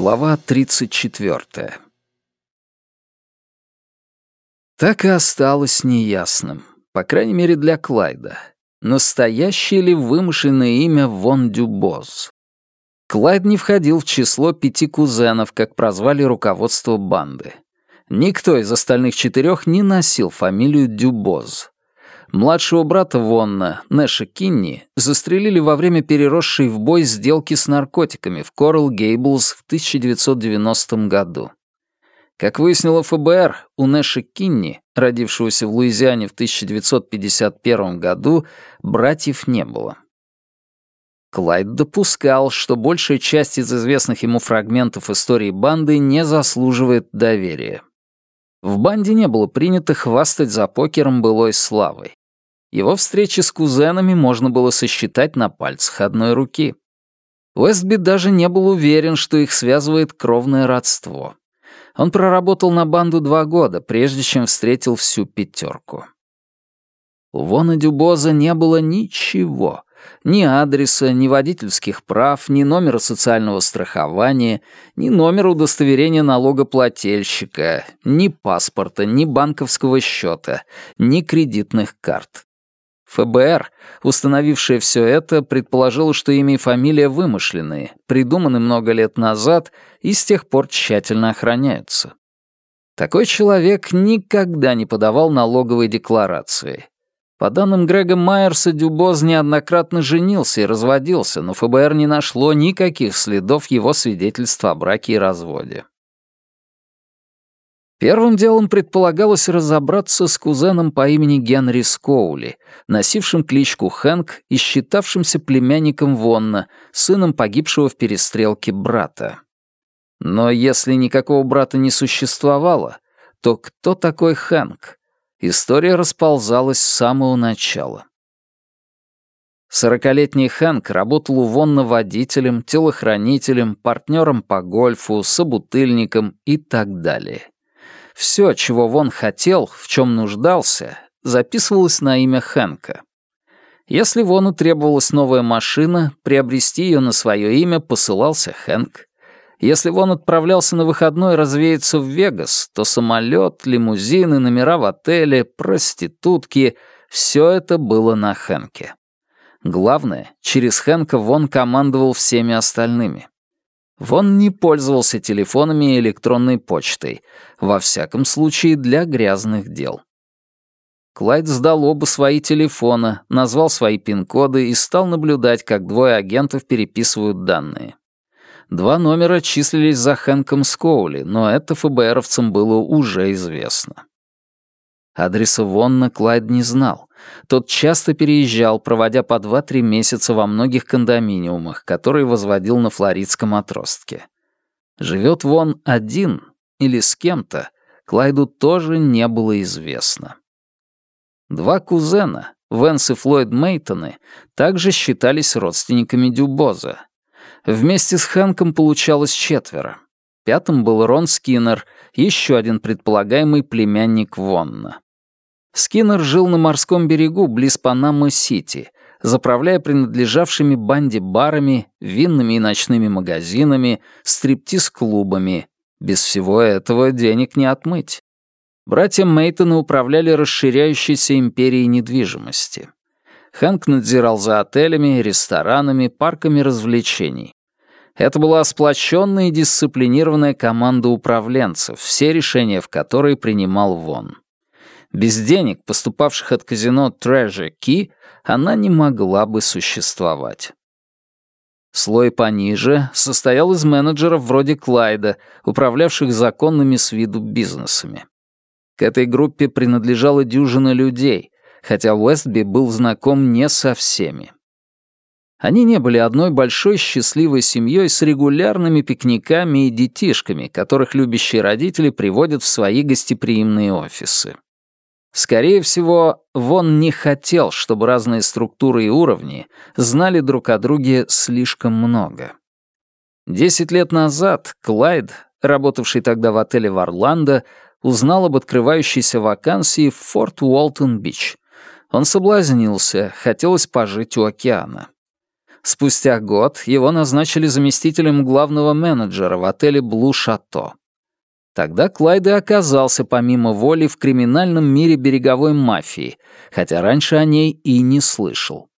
Глава 34. Так и осталось неясным, по крайней мере для Клайда, настоящее ли вымышленное имя Вон Дюбоз. Клайд не входил в число пяти кузенов, как прозвали руководство банды. Никто из остальных четырех не носил фамилию Дюбоз. Младшего брата Вонна, Нэша Кинни, застрелили во время переросшей в бой сделки с наркотиками в Коралл Гейблс в 1990 году. Как выяснило ФБР, у Нэша Кинни, родившегося в Луизиане в 1951 году, братьев не было. Клайд допускал, что большая часть из известных ему фрагментов истории банды не заслуживает доверия. В банде не было принято хвастать за покером былой славой. Его встречи с кузенами можно было сосчитать на пальцах одной руки. Уэстби даже не был уверен, что их связывает кровное родство. Он проработал на банду два года, прежде чем встретил всю пятерку. У Вона Дюбоза не было ничего. Ни адреса, ни водительских прав, ни номера социального страхования, ни номера удостоверения налогоплательщика, ни паспорта, ни банковского счета, ни кредитных карт. ФБР, установившее все это, предположило, что имя и фамилия вымышленные, придуманы много лет назад и с тех пор тщательно охраняются. Такой человек никогда не подавал налоговой декларации. По данным Грега Майерса, Дюбоз неоднократно женился и разводился, но ФБР не нашло никаких следов его свидетельства о браке и разводе. Первым делом предполагалось разобраться с кузеном по имени Генри Скоули, носившим кличку Хэнк и считавшимся племянником Вонна, сыном погибшего в перестрелке брата. Но если никакого брата не существовало, то кто такой Хэнк? История расползалась с самого начала. Сорокалетний Хэнк работал у Вонна водителем, телохранителем, партнером по гольфу, собутыльником и так далее. Все, чего Вон хотел, в чем нуждался, записывалось на имя Хэнка. Если Вону требовалась новая машина, приобрести ее на свое имя посылался Хэнк. Если Вон отправлялся на выходной развеяться в Вегас, то самолет, лимузины, номера в отеле, проститутки — все это было на Хэнке. Главное, через Хэнка Вон командовал всеми остальными. Вон не пользовался телефонами и электронной почтой, во всяком случае для грязных дел. Клайд сдал оба свои телефона, назвал свои пин-коды и стал наблюдать, как двое агентов переписывают данные. Два номера числились за Хэнком Скоули, но это ФБРовцам было уже известно. Адреса Вонна Клайд не знал. Тот часто переезжал, проводя по 2-3 месяца во многих кондоминиумах, которые возводил на флоридском отростке. Живет Вон один или с кем-то, Клайду тоже не было известно. Два кузена, Венс и Флойд Мейтоны, также считались родственниками Дюбоза. Вместе с Хэнком получалось четверо. Пятым был Рон Скиннер, еще один предполагаемый племянник Вонна. Скиннер жил на морском берегу близ Панамы-Сити, заправляя принадлежавшими банде барами, винными и ночными магазинами, стриптиз-клубами. Без всего этого денег не отмыть. Братья Мейтоны управляли расширяющейся империей недвижимости. Хэнк надзирал за отелями, ресторанами, парками развлечений. Это была сплоченная и дисциплинированная команда управленцев, все решения в которой принимал Вон. Без денег, поступавших от казино Treasure Key, она не могла бы существовать. Слой пониже состоял из менеджеров вроде Клайда, управлявших законными с виду бизнесами. К этой группе принадлежала дюжина людей, хотя Уэстби был знаком не со всеми. Они не были одной большой счастливой семьей с регулярными пикниками и детишками, которых любящие родители приводят в свои гостеприимные офисы. Скорее всего, Вон не хотел, чтобы разные структуры и уровни знали друг о друге слишком много. Десять лет назад Клайд, работавший тогда в отеле в Орландо, узнал об открывающейся вакансии в Форт Уолтон-Бич. Он соблазнился, хотелось пожить у океана. Спустя год его назначили заместителем главного менеджера в отеле «Блу Шато». Тогда Клайд и оказался помимо воли в криминальном мире береговой мафии, хотя раньше о ней и не слышал.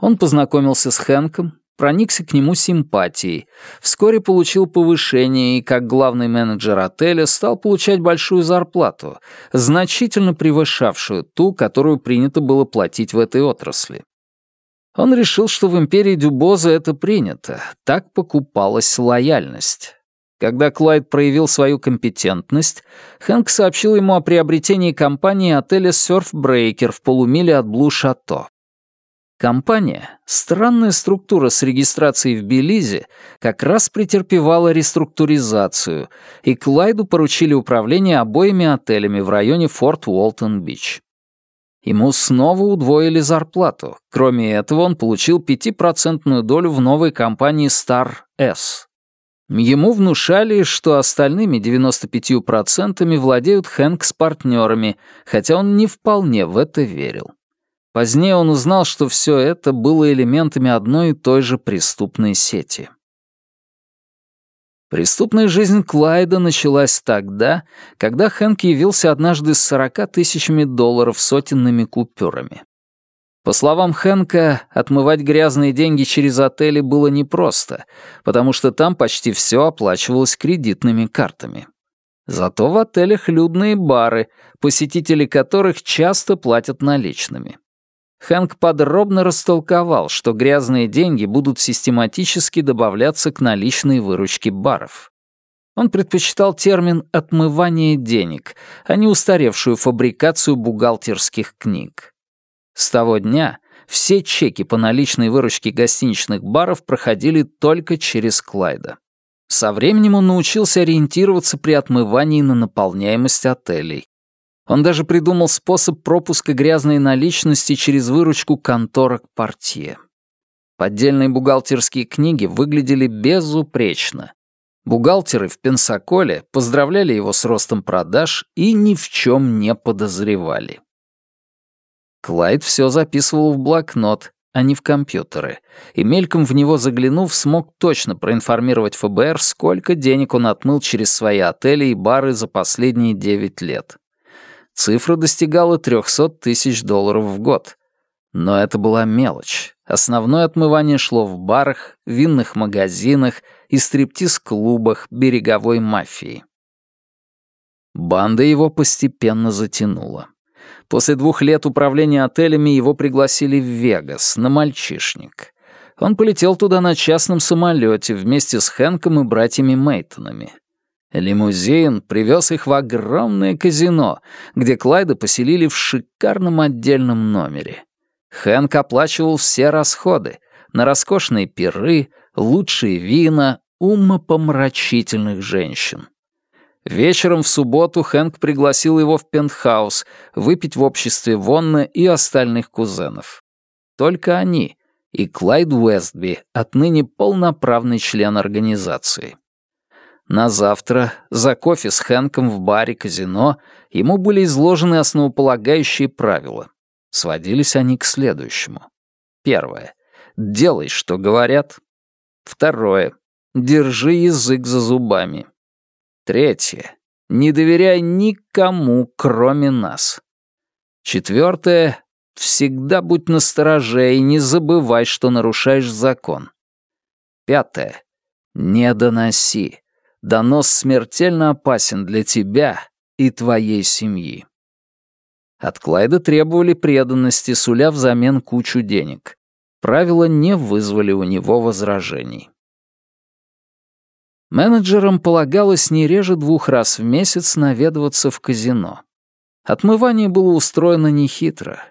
Он познакомился с Хэнком, проникся к нему симпатией, вскоре получил повышение и, как главный менеджер отеля, стал получать большую зарплату, значительно превышавшую ту, которую принято было платить в этой отрасли. Он решил, что в империи Дюбоза это принято, так покупалась лояльность. Когда Клайд проявил свою компетентность, Хэнк сообщил ему о приобретении компании отеля «Сёрфбрейкер» в полумиле от Блу-Шато. Компания, странная структура с регистрацией в Белизе, как раз претерпевала реструктуризацию, и Клайду поручили управление обоими отелями в районе Форт Уолтон-Бич. Ему снова удвоили зарплату. Кроме этого, он получил 5% долю в новой компании Star S. Ему внушали, что остальными 95% владеют Хэнк с партнерами, хотя он не вполне в это верил. Позднее он узнал, что все это было элементами одной и той же преступной сети. Преступная жизнь Клайда началась тогда, когда Хэнк явился однажды с 40 тысячами долларов сотенными купюрами. По словам Хэнка, отмывать грязные деньги через отели было непросто, потому что там почти все оплачивалось кредитными картами. Зато в отелях людные бары, посетители которых часто платят наличными. Хэнк подробно растолковал, что грязные деньги будут систематически добавляться к наличной выручке баров. Он предпочитал термин «отмывание денег», а не устаревшую фабрикацию бухгалтерских книг. С того дня все чеки по наличной выручке гостиничных баров проходили только через Клайда. Со временем он научился ориентироваться при отмывании на наполняемость отелей. Он даже придумал способ пропуска грязной наличности через выручку конторок портье. Поддельные бухгалтерские книги выглядели безупречно. Бухгалтеры в Пенсаколе поздравляли его с ростом продаж и ни в чем не подозревали. Клайд все записывал в блокнот, а не в компьютеры, и мельком в него заглянув, смог точно проинформировать ФБР, сколько денег он отмыл через свои отели и бары за последние 9 лет. Цифра достигала 300 тысяч долларов в год. Но это была мелочь. Основное отмывание шло в барах, винных магазинах и стриптиз-клубах береговой мафии. Банда его постепенно затянула. После двух лет управления отелями его пригласили в Вегас, на мальчишник. Он полетел туда на частном самолете вместе с Хэнком и братьями Мейтонами. Лимузин привез их в огромное казино, где Клайда поселили в шикарном отдельном номере. Хэнк оплачивал все расходы на роскошные пиры, лучшие вина, умопомрачительных женщин. Вечером в субботу Хэнк пригласил его в пентхаус выпить в обществе Вонна и остальных кузенов. Только они и Клайд Уэстби, отныне полноправный член организации. На завтра, за кофе с Хэнком в баре казино, ему были изложены основополагающие правила. Сводились они к следующему. Первое. Делай, что говорят. Второе. Держи язык за зубами. Третье. Не доверяй никому, кроме нас. Четвертое. Всегда будь настороже и не забывай, что нарушаешь закон. Пятое. Не доноси. Донос смертельно опасен для тебя и твоей семьи. От Клайда требовали преданности, суля взамен кучу денег. Правила не вызвали у него возражений. Менеджерам полагалось не реже двух раз в месяц наведываться в казино. Отмывание было устроено нехитро.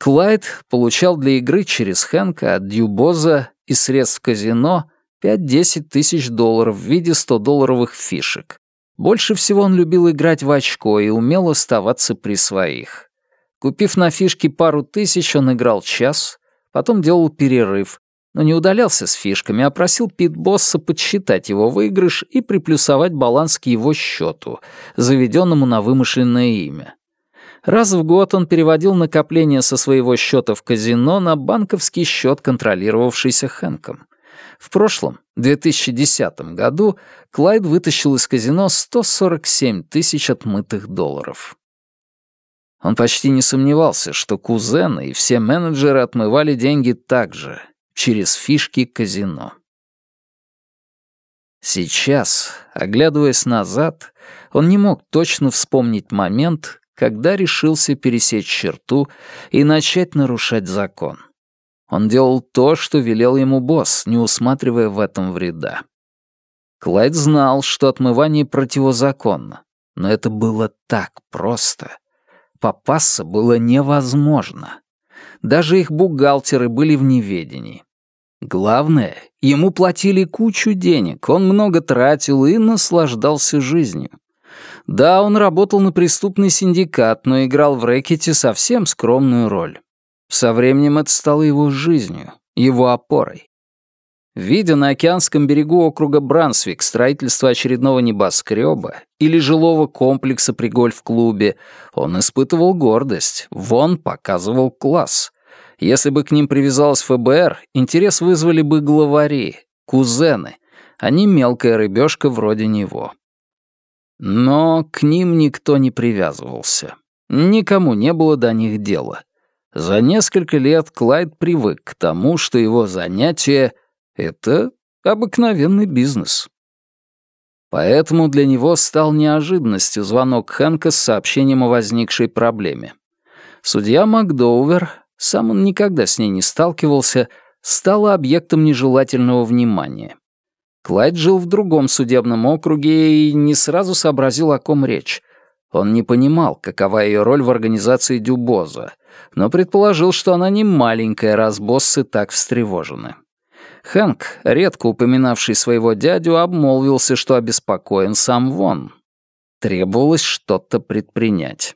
Клайд получал для игры через Хэнка от Дьюбоза и средств казино 5-10 тысяч долларов в виде 100-долларовых фишек. Больше всего он любил играть в очко и умел оставаться при своих. Купив на фишки пару тысяч, он играл час, потом делал перерыв, но не удалялся с фишками, а просил Пит-босса подсчитать его выигрыш и приплюсовать баланс к его счету, заведенному на вымышленное имя. Раз в год он переводил накопления со своего счета в казино на банковский счет, контролировавшийся Хэнком. В прошлом, 2010 году, Клайд вытащил из казино 147 тысяч отмытых долларов. Он почти не сомневался, что кузены и все менеджеры отмывали деньги также, через фишки казино. Сейчас, оглядываясь назад, он не мог точно вспомнить момент, когда решился пересечь черту и начать нарушать закон. Он делал то, что велел ему босс, не усматривая в этом вреда. Клайд знал, что отмывание противозаконно, но это было так просто. Попасться было невозможно. Даже их бухгалтеры были в неведении. Главное, ему платили кучу денег, он много тратил и наслаждался жизнью. Да, он работал на преступный синдикат, но играл в рэкете совсем скромную роль. Со временем это стало его жизнью, его опорой. Видя на океанском берегу округа Брансвик строительство очередного небоскреба или жилого комплекса при гольф-клубе, он испытывал гордость, вон показывал класс. Если бы к ним привязалась ФБР, интерес вызвали бы главари, кузены, а не мелкая рыбешка вроде него. Но к ним никто не привязывался. Никому не было до них дела. За несколько лет Клайд привык к тому, что его занятие — это обыкновенный бизнес. Поэтому для него стал неожиданностью звонок Хэнка с сообщением о возникшей проблеме. Судья Макдоувер, сам он никогда с ней не сталкивался, стала объектом нежелательного внимания. Клайд жил в другом судебном округе и не сразу сообразил, о ком речь. Он не понимал, какова ее роль в организации Дюбоза, но предположил, что она не маленькая, раз боссы так встревожены. Хэнк, редко упоминавший своего дядю, обмолвился, что обеспокоен сам Вон. Требовалось что-то предпринять.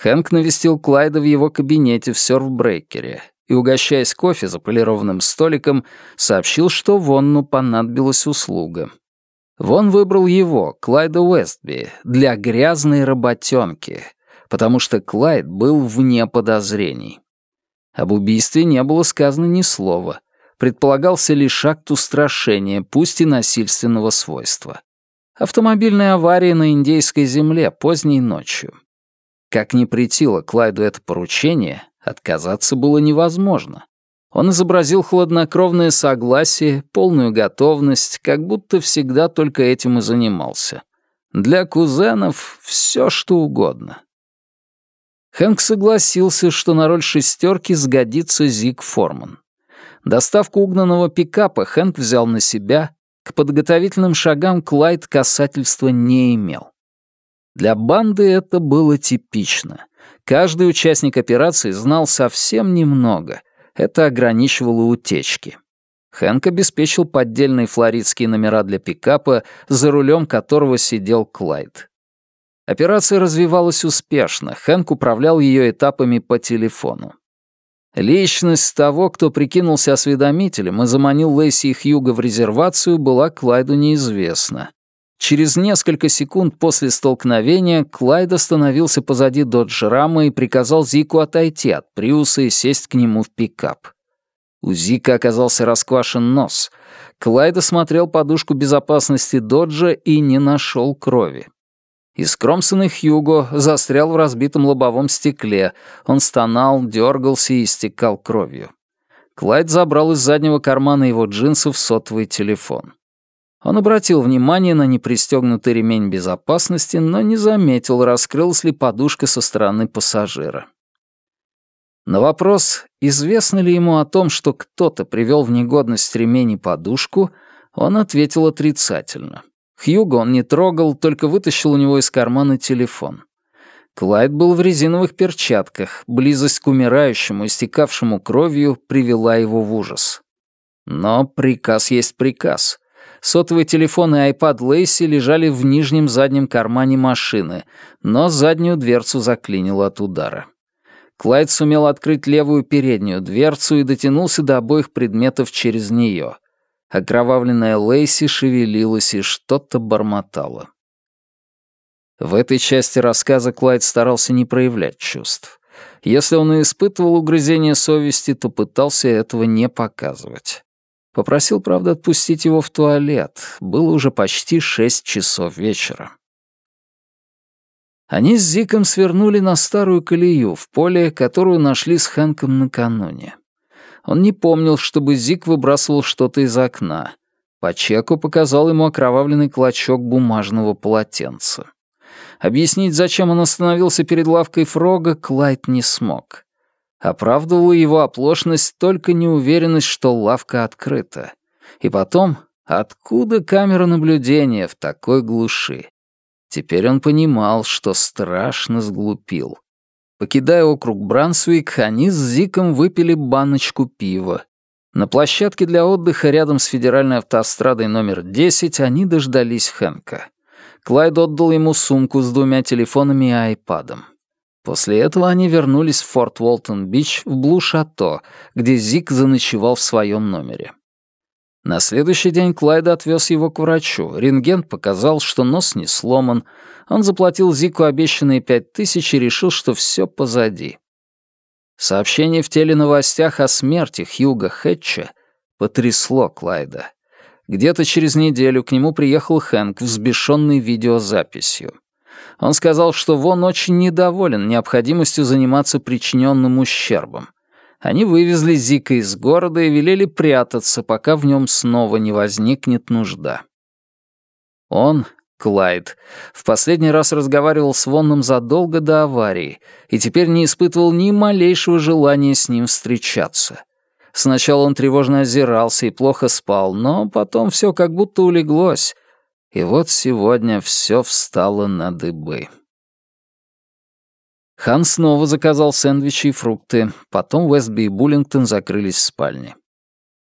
Хэнк навестил Клайда в его кабинете в серфбрейкере и, угощаясь кофе за полированным столиком, сообщил, что Вонну понадобилась услуга. Вон выбрал его, Клайда Уэстби, для грязной работенки, потому что Клайд был вне подозрений. Об убийстве не было сказано ни слова. Предполагался лишь акт устрашения, пусть и насильственного свойства. Автомобильная авария на индейской земле поздней ночью. Как ни претило Клайду это поручение, Отказаться было невозможно. Он изобразил хладнокровное согласие, полную готовность, как будто всегда только этим и занимался. Для кузенов все что угодно. Хэнк согласился, что на роль шестерки сгодится Зиг Форман. Доставку угнанного пикапа Хэнк взял на себя, к подготовительным шагам Клайд касательства не имел. Для банды это было типично. Каждый участник операции знал совсем немного. Это ограничивало утечки. Хэнк обеспечил поддельные флоридские номера для пикапа, за рулем которого сидел Клайд. Операция развивалась успешно, Хэнк управлял ее этапами по телефону. Личность того, кто прикинулся осведомителем и заманил Лэйси и Хьюга в резервацию, была Клайду неизвестна. Через несколько секунд после столкновения Клайд остановился позади Доджрама и приказал Зику отойти от Приуса и сесть к нему в пикап. У Зика оказался расквашен нос. Клайд осмотрел подушку безопасности Доджа и не нашел крови. Искромсанный Хьюго застрял в разбитом лобовом стекле. Он стонал, дергался и истекал кровью. Клайд забрал из заднего кармана его джинсов сотовый телефон. Он обратил внимание на непристегнутый ремень безопасности, но не заметил, раскрылась ли подушка со стороны пассажира. На вопрос, известно ли ему о том, что кто-то привел в негодность ремень и подушку, он ответил отрицательно. Хьюго он не трогал, только вытащил у него из кармана телефон. Клайд был в резиновых перчатках, близость к умирающему, истекавшему кровью, привела его в ужас. Но приказ есть приказ — Сотовый телефон и айпад Лейси лежали в нижнем заднем кармане машины, но заднюю дверцу заклинило от удара. Клайд сумел открыть левую переднюю дверцу и дотянулся до обоих предметов через нее. Окровавленная Лейси шевелилась и что-то бормотала. В этой части рассказа Клайд старался не проявлять чувств. Если он и испытывал угрызение совести, то пытался этого не показывать. Попросил, правда, отпустить его в туалет. Было уже почти шесть часов вечера. Они с Зиком свернули на старую колею в поле, которую нашли с Хэнком накануне. Он не помнил, чтобы Зик выбрасывал что-то из окна. По чеку показал ему окровавленный клочок бумажного полотенца. Объяснить, зачем он остановился перед лавкой Фрога, Клайд не смог. Оправдывала его оплошность только неуверенность, что лавка открыта. И потом, откуда камера наблюдения в такой глуши? Теперь он понимал, что страшно сглупил. Покидая округ Брансвик, они с Зиком выпили баночку пива. На площадке для отдыха рядом с федеральной автострадой номер 10 они дождались Хэнка. Клайд отдал ему сумку с двумя телефонами и айпадом. После этого они вернулись в Форт Уолтон-Бич в Блу-Шато, где Зик заночевал в своем номере. На следующий день Клайд отвез его к врачу. Рентген показал, что нос не сломан. Он заплатил Зику обещанные пять тысяч и решил, что все позади. Сообщение в теленовостях о смерти Хьюга Хэтча потрясло Клайда. Где-то через неделю к нему приехал Хэнк, взбешенный видеозаписью. Он сказал, что Вон очень недоволен необходимостью заниматься причиненным ущербом. Они вывезли Зика из города и велели прятаться, пока в нем снова не возникнет нужда. Он, Клайд, в последний раз разговаривал с Вонном задолго до аварии и теперь не испытывал ни малейшего желания с ним встречаться. Сначала он тревожно озирался и плохо спал, но потом все как будто улеглось. И вот сегодня все встало на дыбы. Хан снова заказал сэндвичи и фрукты, потом Уэстби и Буллингтон закрылись в спальне.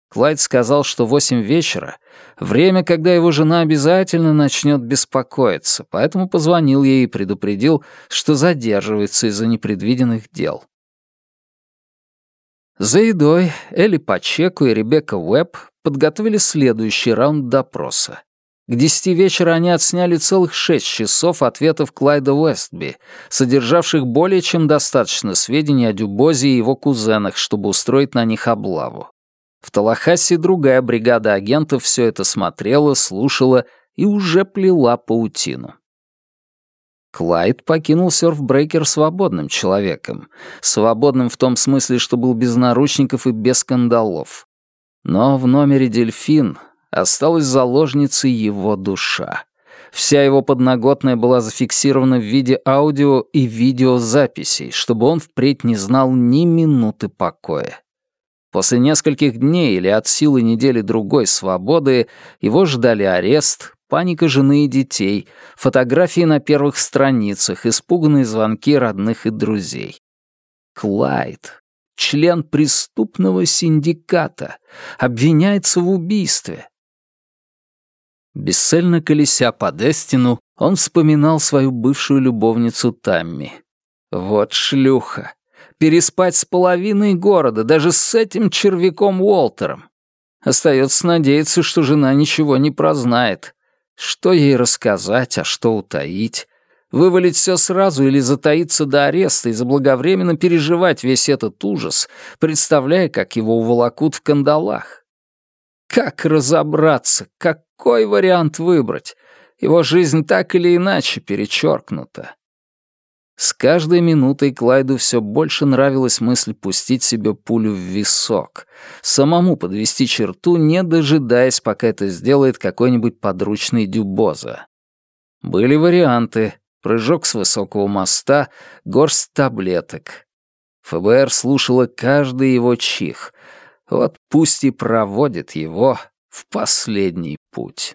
Клайд сказал, что восемь вечера — время, когда его жена обязательно начнет беспокоиться, поэтому позвонил ей и предупредил, что задерживается из-за непредвиденных дел. За едой Элли Пачеку и Ребекка Уэбб подготовили следующий раунд допроса. К десяти вечера они отсняли целых шесть часов ответов Клайда Уэстби, содержавших более чем достаточно сведений о Дюбозе и его кузенах, чтобы устроить на них облаву. В Талахассе другая бригада агентов все это смотрела, слушала и уже плела паутину. Клайд покинул серфбрейкер свободным человеком. Свободным в том смысле, что был без наручников и без скандалов. Но в номере «Дельфин» осталась заложницей его душа. Вся его подноготная была зафиксирована в виде аудио и видеозаписей, чтобы он впредь не знал ни минуты покоя. После нескольких дней или от силы недели другой свободы его ждали арест, паника жены и детей, фотографии на первых страницах, испуганные звонки родных и друзей. Клайд, член преступного синдиката, обвиняется в убийстве. Бесцельно колеся по Дестину, он вспоминал свою бывшую любовницу Тамми. Вот шлюха. Переспать с половиной города, даже с этим червяком Уолтером. Остается надеяться, что жена ничего не прознает. Что ей рассказать, а что утаить? Вывалить все сразу или затаиться до ареста и заблаговременно переживать весь этот ужас, представляя, как его уволокут в кандалах? Как разобраться, какой вариант выбрать? Его жизнь так или иначе перечеркнута. С каждой минутой Клайду все больше нравилась мысль пустить себе пулю в висок, самому подвести черту, не дожидаясь, пока это сделает какой-нибудь подручный Дюбоза. Были варианты. Прыжок с высокого моста, горсть таблеток. ФБР слушала каждый его чих. Вот пусть и проводит его в последний путь.